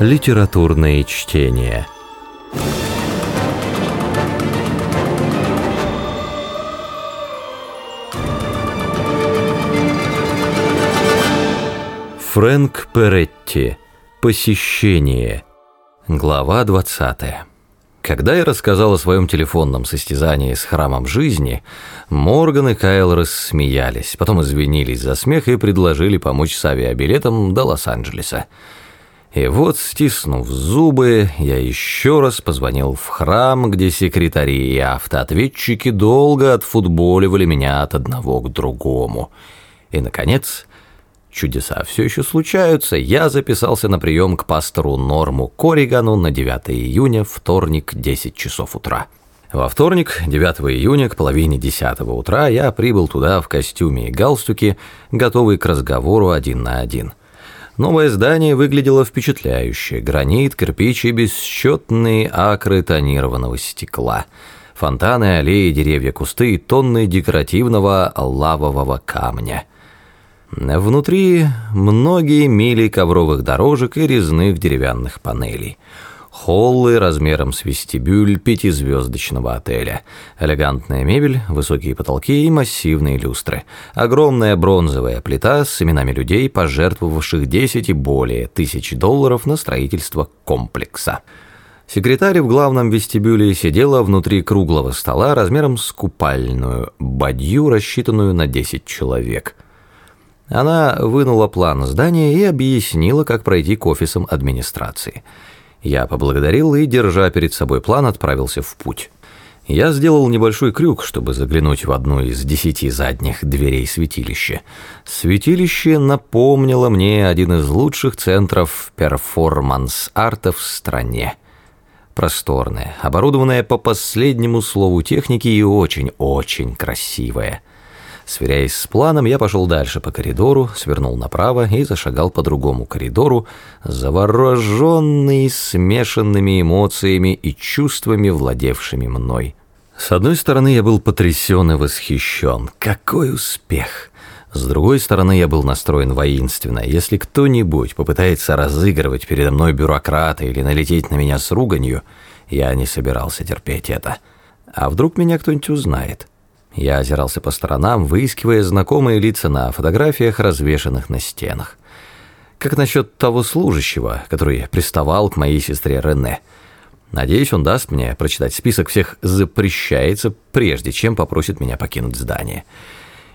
Литературные чтения. Фрэнк Перетти. Посещение. Глава 20. Когда я рассказал о своем телефонном состязании с храмом жизни, Морган и Кайл рассмеялись, потом извинились за смех и предложили помочь с авиабилетом до Лос-Анджелеса. И вот, стиснув зубы, я еще раз позвонил в храм, где секретари и автоответчики долго отфутболивали меня от одного к другому. И, наконец, чудеса все еще случаются, я записался на прием к пастору Норму Корригану на 9 июня, вторник, 10 часов утра. Во вторник, 9 июня, к половине 10 утра, я прибыл туда в костюме и галстуке, готовый к разговору один на один. Новое здание выглядело впечатляюще. Гранит, кирпич и бесчетные акры тонированного стекла. Фонтаны, аллеи, деревья, кусты и тонны декоративного лавового камня. Внутри многие мили ковровых дорожек и резных деревянных панелей – Холлы размером с вестибюль пятизвездочного отеля. Элегантная мебель, высокие потолки и массивные люстры. Огромная бронзовая плита с именами людей, пожертвовавших 10 и более тысяч долларов на строительство комплекса. Секретарь в главном вестибюле сидела внутри круглого стола размером с купальную, бадью, рассчитанную на 10 человек. Она вынула план здания и объяснила, как пройти к офисам администрации – я поблагодарил и, держа перед собой план, отправился в путь. Я сделал небольшой крюк, чтобы заглянуть в одну из десяти задних дверей святилища. Святилище напомнило мне один из лучших центров перформанс-арта в стране. Просторное, оборудованное по последнему слову техники и очень-очень красивое – Сверяясь с планом, я пошел дальше по коридору, свернул направо и зашагал по другому коридору, завороженный смешанными эмоциями и чувствами, владевшими мной. С одной стороны, я был потрясен и восхищен. Какой успех! С другой стороны, я был настроен воинственно. Если кто-нибудь попытается разыгрывать передо мной бюрократа или налететь на меня с руганью, я не собирался терпеть это. А вдруг меня кто-нибудь узнает?» Я озирался по сторонам, выискивая знакомые лица на фотографиях, развешанных на стенах. Как насчет того служащего, который приставал к моей сестре Рене? Надеюсь, он даст мне прочитать список всех «запрещается», прежде чем попросит меня покинуть здание.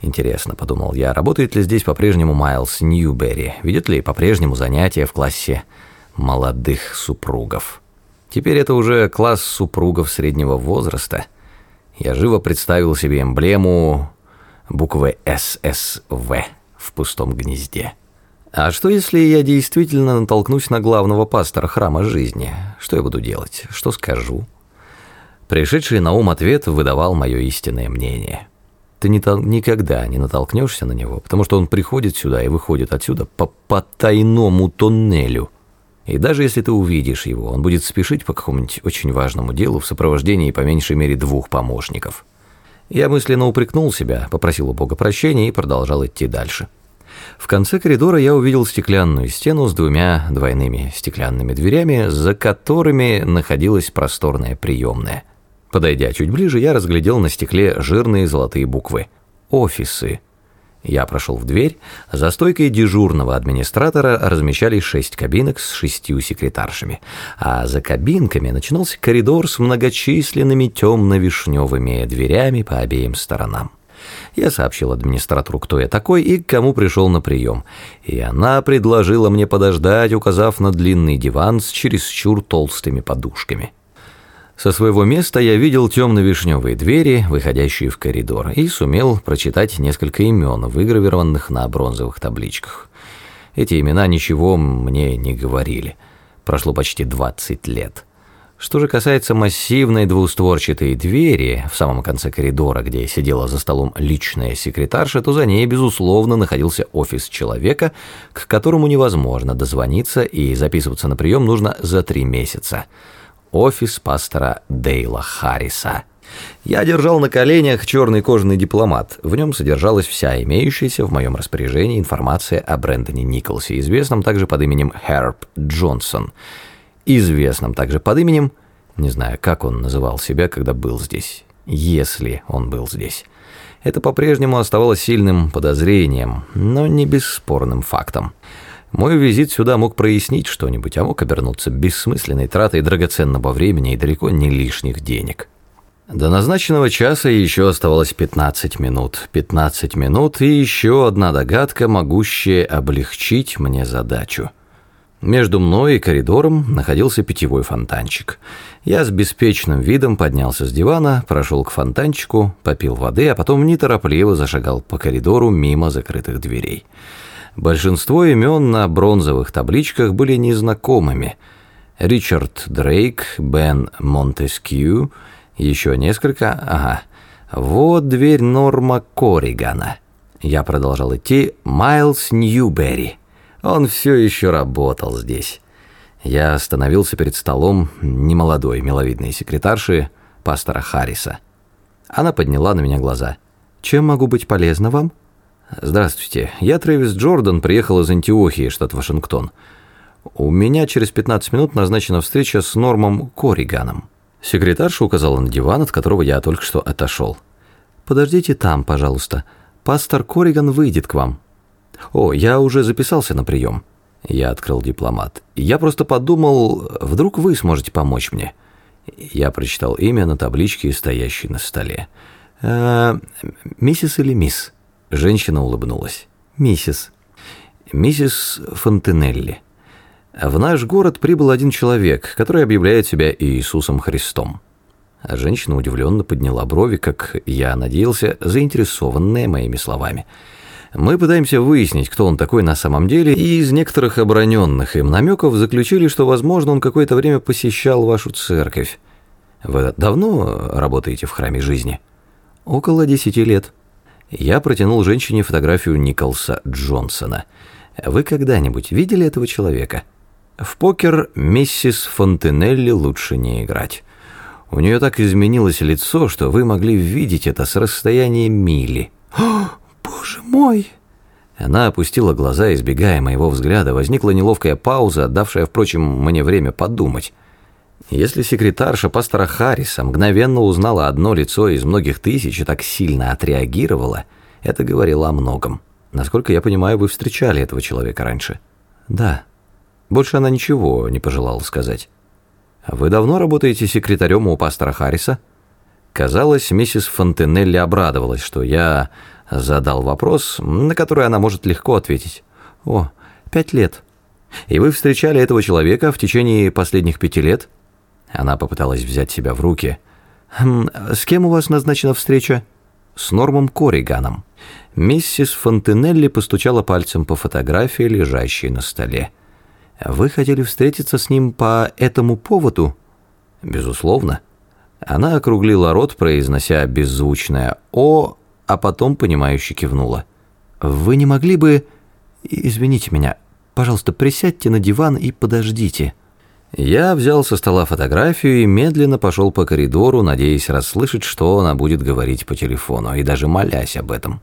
Интересно, подумал я, работает ли здесь по-прежнему Майлз Ньюберри? Ведет ли по-прежнему занятия в классе молодых супругов? Теперь это уже класс супругов среднего возраста – я живо представил себе эмблему буквы ССВ в пустом гнезде. А что, если я действительно натолкнусь на главного пастора храма жизни? Что я буду делать? Что скажу? Пришедший на ум ответ выдавал мое истинное мнение. Ты не никогда не натолкнешься на него, потому что он приходит сюда и выходит отсюда по потайному тоннелю – и даже если ты увидишь его, он будет спешить по какому-нибудь очень важному делу в сопровождении по меньшей мере двух помощников. Я мысленно упрекнул себя, попросил у Бога прощения и продолжал идти дальше. В конце коридора я увидел стеклянную стену с двумя двойными стеклянными дверями, за которыми находилась просторная приемная. Подойдя чуть ближе, я разглядел на стекле жирные золотые буквы «Офисы». Я прошел в дверь. За стойкой дежурного администратора размещались шесть кабинок с шестью секретаршами. А за кабинками начинался коридор с многочисленными темно-вишневыми дверями по обеим сторонам. Я сообщил администратору, кто я такой и к кому пришел на прием. И она предложила мне подождать, указав на длинный диван с чересчур толстыми подушками. Со своего места я видел темно-вишневые двери, выходящие в коридор, и сумел прочитать несколько имен, выгравированных на бронзовых табличках. Эти имена ничего мне не говорили. Прошло почти 20 лет. Что же касается массивной двустворчатой двери в самом конце коридора, где сидела за столом личная секретарша, то за ней, безусловно, находился офис человека, к которому невозможно дозвониться, и записываться на прием нужно за три месяца – офис пастора Дейла Харриса. Я держал на коленях черный кожаный дипломат. В нем содержалась вся имеющаяся в моем распоряжении информация о Брэндоне Николсе, известном также под именем Херб Джонсон, известном также под именем, не знаю, как он называл себя, когда был здесь, если он был здесь. Это по-прежнему оставалось сильным подозрением, но не бесспорным фактом. Мой визит сюда мог прояснить что-нибудь, а мог обернуться бессмысленной тратой драгоценного времени и далеко не лишних денег. До назначенного часа еще оставалось 15 минут. 15 минут и еще одна догадка, могущая облегчить мне задачу. Между мной и коридором находился питьевой фонтанчик. Я с беспечным видом поднялся с дивана, прошел к фонтанчику, попил воды, а потом неторопливо зашагал по коридору мимо закрытых дверей. Большинство имен на бронзовых табличках были незнакомыми. Ричард Дрейк, Бен Монтескью, еще несколько, ага. Вот дверь Норма Корригана. Я продолжал идти, Майлз Ньюберри. Он все еще работал здесь. Я остановился перед столом немолодой миловидной секретарши пастора Харриса. Она подняла на меня глаза. «Чем могу быть полезна вам?» «Здравствуйте. Я Трэвис Джордан, приехал из Антиохии, штат Вашингтон. У меня через 15 минут назначена встреча с Нормом Корриганом». Секретарша указала на диван, от которого я только что отошел. «Подождите там, пожалуйста. Пастор Корриган выйдет к вам». «О, я уже записался на прием». Я открыл дипломат. «Я просто подумал, вдруг вы сможете помочь мне». Я прочитал имя на табличке, стоящей на столе. «Э, «Миссис или мисс?» Женщина улыбнулась. «Миссис». «Миссис Фонтенелли». В наш город прибыл один человек, который объявляет себя Иисусом Христом. Женщина удивленно подняла брови, как я надеялся, заинтересованная моими словами. Мы пытаемся выяснить, кто он такой на самом деле, и из некоторых оброненных им намеков заключили, что, возможно, он какое-то время посещал вашу церковь. Вы давно работаете в храме жизни? Около десяти лет. Я протянул женщине фотографию Николса Джонсона. Вы когда-нибудь видели этого человека? В покер миссис Фонтенелли лучше не играть. У нее так изменилось лицо, что вы могли видеть это с расстояния мили. «О, боже мой!» Она опустила глаза, избегая моего взгляда. Возникла неловкая пауза, давшая, впрочем, мне время подумать. Если секретарша пастора Харриса мгновенно узнала одно лицо из многих тысяч и так сильно отреагировала, это говорило о многом. Насколько я понимаю, вы встречали этого человека раньше? Да. Больше она ничего не пожелала сказать. Вы давно работаете секретарем у пастора Харриса? Казалось, миссис Фонтенелли обрадовалась, что я задал вопрос, на который она может легко ответить. О, пять лет. И вы встречали этого человека в течение последних пяти лет? Она попыталась взять себя в руки. «Хм, «С кем у вас назначена встреча?» «С Нормом Корриганом». Миссис Фонтенелли постучала пальцем по фотографии, лежащей на столе. «Вы хотели встретиться с ним по этому поводу?» «Безусловно». Она округлила рот, произнося беззвучное «О», а потом понимающе кивнула. «Вы не могли бы...» «Извините меня, пожалуйста, присядьте на диван и подождите». Я взял со стола фотографию и медленно пошел по коридору, надеясь расслышать, что она будет говорить по телефону, и даже молясь об этом.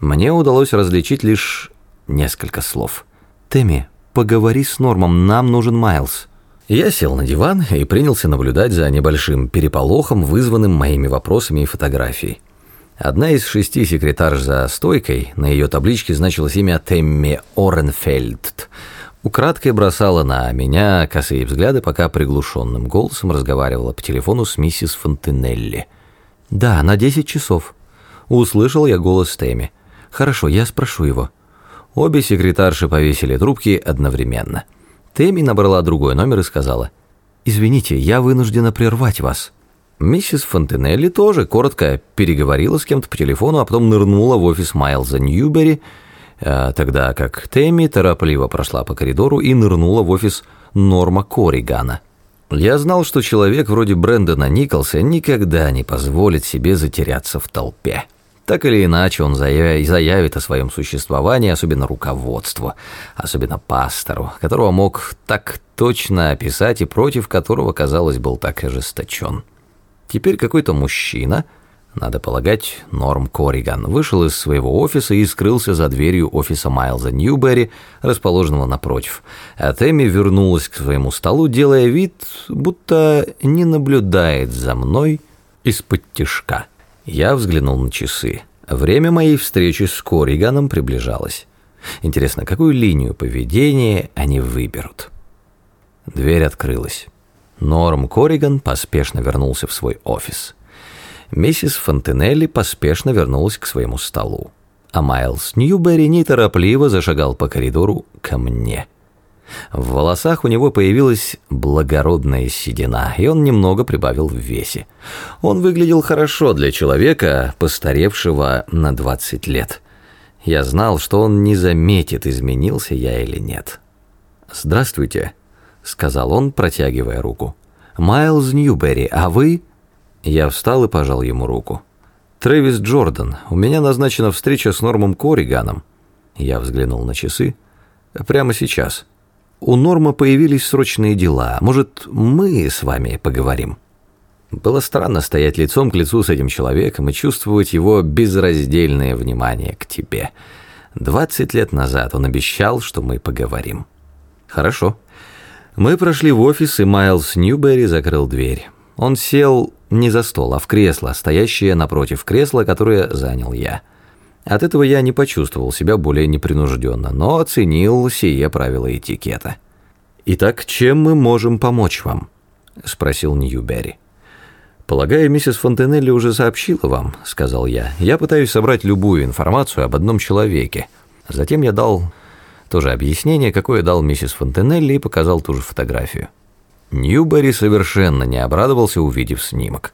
Мне удалось различить лишь несколько слов. «Тэмми, поговори с Нормом, нам нужен Майлз». Я сел на диван и принялся наблюдать за небольшим переполохом, вызванным моими вопросами и фотографией. Одна из шести секретарш за стойкой, на ее табличке значилось имя Тэмми Оренфельд – Украдкой бросала на меня косые взгляды, пока приглушенным голосом разговаривала по телефону с миссис Фонтенелли. «Да, на десять часов». Услышал я голос Тэмми. «Хорошо, я спрошу его». Обе секретарши повесили трубки одновременно. Тэмми набрала другой номер и сказала. «Извините, я вынуждена прервать вас». Миссис Фонтенелли тоже коротко переговорила с кем-то по телефону, а потом нырнула в офис Майлза Ньюбери, тогда как Тэмми торопливо прошла по коридору и нырнула в офис Норма Корригана. Я знал, что человек вроде Брэндона Николса никогда не позволит себе затеряться в толпе. Так или иначе он заявит о своем существовании, особенно руководству, особенно пастору, которого мог так точно описать и против которого, казалось, был так ожесточен. Теперь какой-то мужчина, надо полагать, Норм Корриган, вышел из своего офиса и скрылся за дверью офиса Майлза Ньюберри, расположенного напротив. А Тэмми вернулась к своему столу, делая вид, будто не наблюдает за мной из-под тишка. Я взглянул на часы. Время моей встречи с Корриганом приближалось. Интересно, какую линию поведения они выберут? Дверь открылась. Норм Корриган поспешно вернулся в свой офис. Миссис Фонтенелли поспешно вернулась к своему столу. А Майлз Ньюберри неторопливо зашагал по коридору ко мне. В волосах у него появилась благородная седина, и он немного прибавил в весе. Он выглядел хорошо для человека, постаревшего на 20 лет. Я знал, что он не заметит, изменился я или нет. «Здравствуйте», — сказал он, протягивая руку. «Майлз Ньюберри, а вы...» Я встал и пожал ему руку. «Трэвис Джордан, у меня назначена встреча с Нормом Корриганом». Я взглянул на часы. «Прямо сейчас. У Норма появились срочные дела. Может, мы с вами поговорим?» Было странно стоять лицом к лицу с этим человеком и чувствовать его безраздельное внимание к тебе. Двадцать лет назад он обещал, что мы поговорим. Хорошо. Мы прошли в офис, и Майлз Ньюберри закрыл дверь. Он сел не за стол, а в кресло, стоящее напротив кресла, которое занял я. От этого я не почувствовал себя более непринужденно, но оценил сие правила этикета. «Итак, чем мы можем помочь вам?» – спросил Ньюберри. «Полагаю, миссис Фонтенелли уже сообщила вам», — сказал я. «Я пытаюсь собрать любую информацию об одном человеке». Затем я дал то же объяснение, какое дал миссис Фонтенелли, и показал ту же фотографию. Ньюбери совершенно не обрадовался, увидев снимок.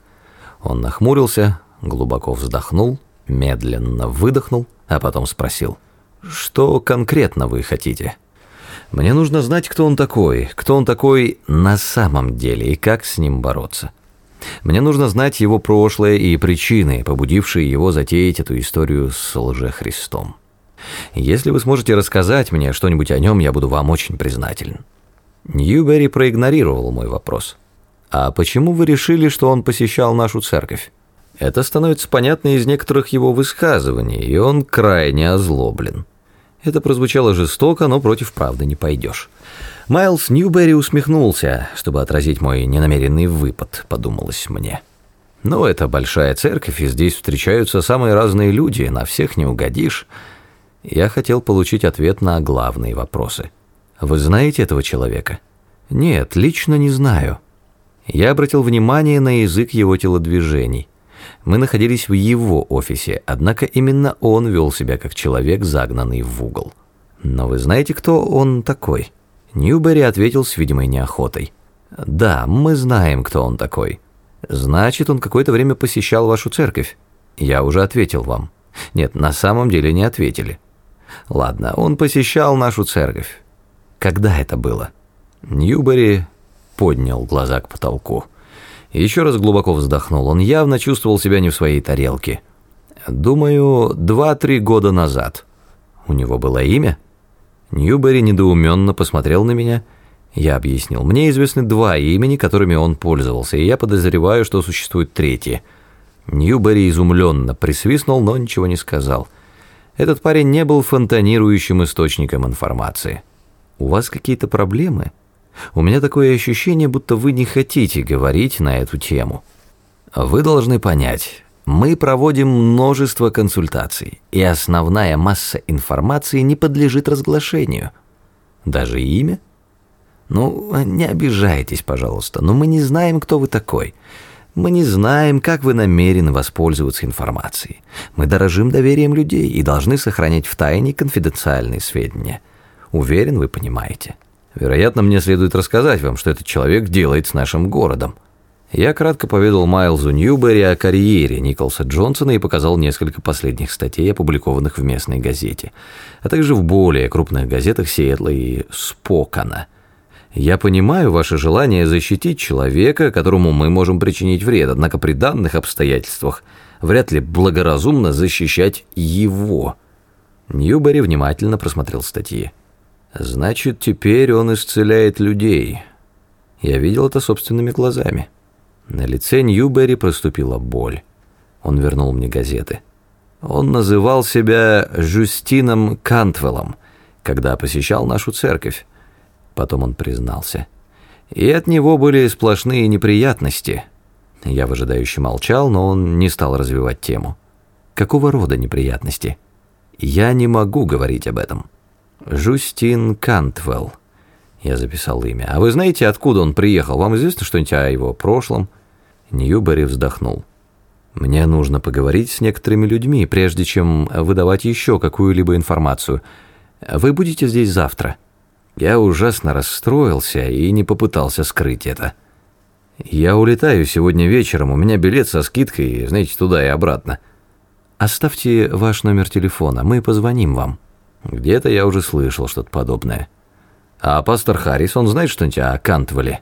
Он нахмурился, глубоко вздохнул, медленно выдохнул, а потом спросил, «Что конкретно вы хотите?» «Мне нужно знать, кто он такой, кто он такой на самом деле и как с ним бороться». Мне нужно знать его прошлое и причины, побудившие его затеять эту историю с лжехристом. Если вы сможете рассказать мне что-нибудь о нем, я буду вам очень признателен». Ньюберри проигнорировал мой вопрос. «А почему вы решили, что он посещал нашу церковь?» Это становится понятно из некоторых его высказываний, и он крайне озлоблен. Это прозвучало жестоко, но против правды не пойдешь. Майлз Ньюберри усмехнулся, чтобы отразить мой ненамеренный выпад, подумалось мне. Но это большая церковь, и здесь встречаются самые разные люди, на всех не угодишь. Я хотел получить ответ на главные вопросы. Вы знаете этого человека? Нет, лично не знаю. Я обратил внимание на язык его телодвижений. Мы находились в его офисе, однако именно он вел себя как человек, загнанный в угол. Но вы знаете, кто он такой? Ньюберри ответил с видимой неохотой. «Да, мы знаем, кто он такой. Значит, он какое-то время посещал вашу церковь. Я уже ответил вам. Нет, на самом деле не ответили. Ладно, он посещал нашу церковь. Когда это было?» Ньюберри поднял глаза к потолку. Еще раз глубоко вздохнул. Он явно чувствовал себя не в своей тарелке. «Думаю, два-три года назад. У него было имя?» Ньюбери недоуменно посмотрел на меня. Я объяснил. Мне известны два имени, которыми он пользовался, и я подозреваю, что существует третье. Ньюбери изумленно присвистнул, но ничего не сказал. Этот парень не был фонтанирующим источником информации. «У вас какие-то проблемы?» «У меня такое ощущение, будто вы не хотите говорить на эту тему». «Вы должны понять, мы проводим множество консультаций, и основная масса информации не подлежит разглашению. Даже имя? Ну, не обижайтесь, пожалуйста, но мы не знаем, кто вы такой. Мы не знаем, как вы намерены воспользоваться информацией. Мы дорожим доверием людей и должны сохранять в тайне конфиденциальные сведения. Уверен, вы понимаете. Вероятно, мне следует рассказать вам, что этот человек делает с нашим городом. Я кратко поведал Майлзу Ньюберри о карьере Николса Джонсона и показал несколько последних статей, опубликованных в местной газете, а также в более крупных газетах Сиэтла и Спокана. Я понимаю ваше желание защитить человека, которому мы можем причинить вред, однако при данных обстоятельствах вряд ли благоразумно защищать его. Ньюберри внимательно просмотрел статьи. Значит, теперь он исцеляет людей. Я видел это собственными глазами. На лице Ньюберри проступила боль. Он вернул мне газеты. Он называл себя Жюстином Кантвеллом, когда посещал нашу церковь. Потом он признался. И от него были сплошные неприятности. Я выжидающе молчал, но он не стал развивать тему. Какого рода неприятности? Я не могу говорить об этом. Жустин Кантвелл. Я записал имя. А вы знаете, откуда он приехал? Вам известно что-нибудь о его прошлом? Ньюбери вздохнул. Мне нужно поговорить с некоторыми людьми, прежде чем выдавать еще какую-либо информацию. Вы будете здесь завтра? Я ужасно расстроился и не попытался скрыть это. Я улетаю сегодня вечером, у меня билет со скидкой, знаете, туда и обратно. Оставьте ваш номер телефона, мы позвоним вам. Где-то я уже слышал что-то подобное. А пастор Харрис, он знает что-нибудь о Кантвеле?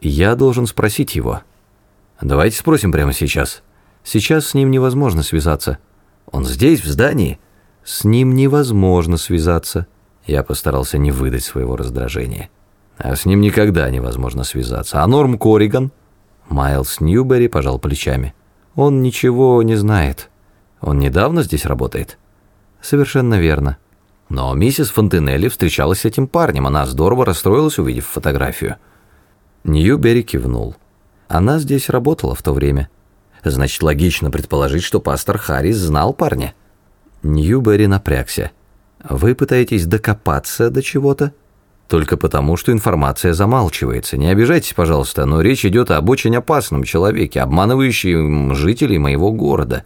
Я должен спросить его. Давайте спросим прямо сейчас. Сейчас с ним невозможно связаться. Он здесь, в здании? С ним невозможно связаться. Я постарался не выдать своего раздражения. А с ним никогда невозможно связаться. А Норм Кориган? Майлз Ньюбери пожал плечами. Он ничего не знает. Он недавно здесь работает? Совершенно верно. Но миссис Фонтенелли встречалась с этим парнем. Она здорово расстроилась, увидев фотографию. Ньюбери кивнул. Она здесь работала в то время. Значит, логично предположить, что пастор Харрис знал парня. Ньюбери напрягся. Вы пытаетесь докопаться до чего-то? Только потому, что информация замалчивается. Не обижайтесь, пожалуйста, но речь идет об очень опасном человеке, обманывающем жителей моего города.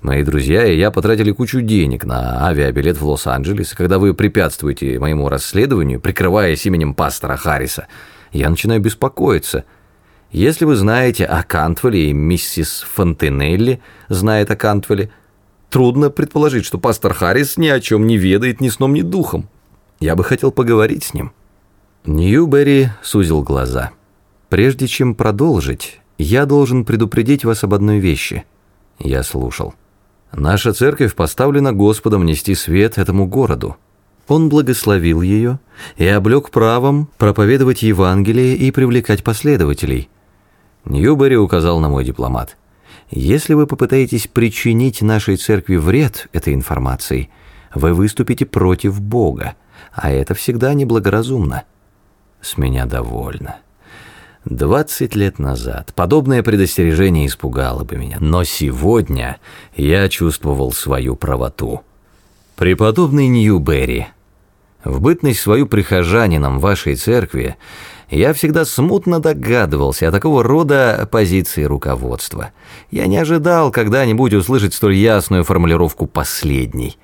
Мои друзья и я потратили кучу денег на авиабилет в Лос-Анджелес, когда вы препятствуете моему расследованию, прикрываясь именем пастора Харриса, я начинаю беспокоиться. Если вы знаете о Кантвелле и миссис Фонтенелли знает о Кантвелле, трудно предположить, что пастор Харрис ни о чем не ведает ни сном, ни духом. Я бы хотел поговорить с ним». Ньюберри сузил глаза. «Прежде чем продолжить, я должен предупредить вас об одной вещи». Я слушал. «Наша церковь поставлена Господом нести свет этому городу. Он благословил ее и облег правом проповедовать Евангелие и привлекать последователей». Ньюберри указал на мой дипломат. «Если вы попытаетесь причинить нашей церкви вред этой информацией, вы выступите против Бога а это всегда неблагоразумно. С меня довольно. Двадцать лет назад подобное предостережение испугало бы меня, но сегодня я чувствовал свою правоту. Преподобный Ньюберри, в бытность свою прихожанином вашей церкви я всегда смутно догадывался о такого рода позиции руководства. Я не ожидал когда-нибудь услышать столь ясную формулировку «последний».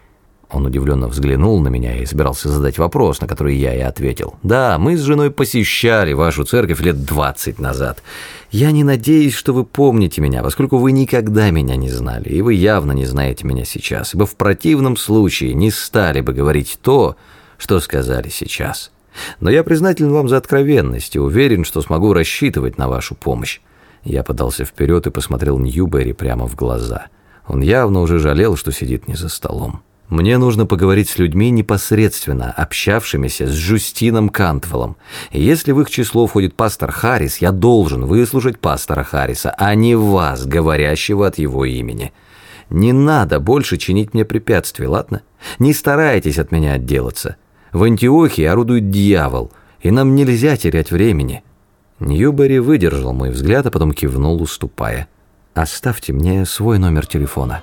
Он удивленно взглянул на меня и собирался задать вопрос, на который я и ответил. «Да, мы с женой посещали вашу церковь лет двадцать назад. Я не надеюсь, что вы помните меня, поскольку вы никогда меня не знали, и вы явно не знаете меня сейчас, ибо в противном случае не стали бы говорить то, что сказали сейчас. Но я признателен вам за откровенность и уверен, что смогу рассчитывать на вашу помощь». Я подался вперед и посмотрел Ньюберри прямо в глаза. Он явно уже жалел, что сидит не за столом. Мне нужно поговорить с людьми, непосредственно общавшимися с Жустином Кантвеллом. Если в их число входит пастор Харрис, я должен выслушать пастора Харриса, а не вас, говорящего от его имени. Не надо больше чинить мне препятствий, ладно? Не старайтесь от меня отделаться. В Антиохии орудует дьявол, и нам нельзя терять времени». Ньюбери выдержал мой взгляд, а потом кивнул, уступая. «Оставьте мне свой номер телефона».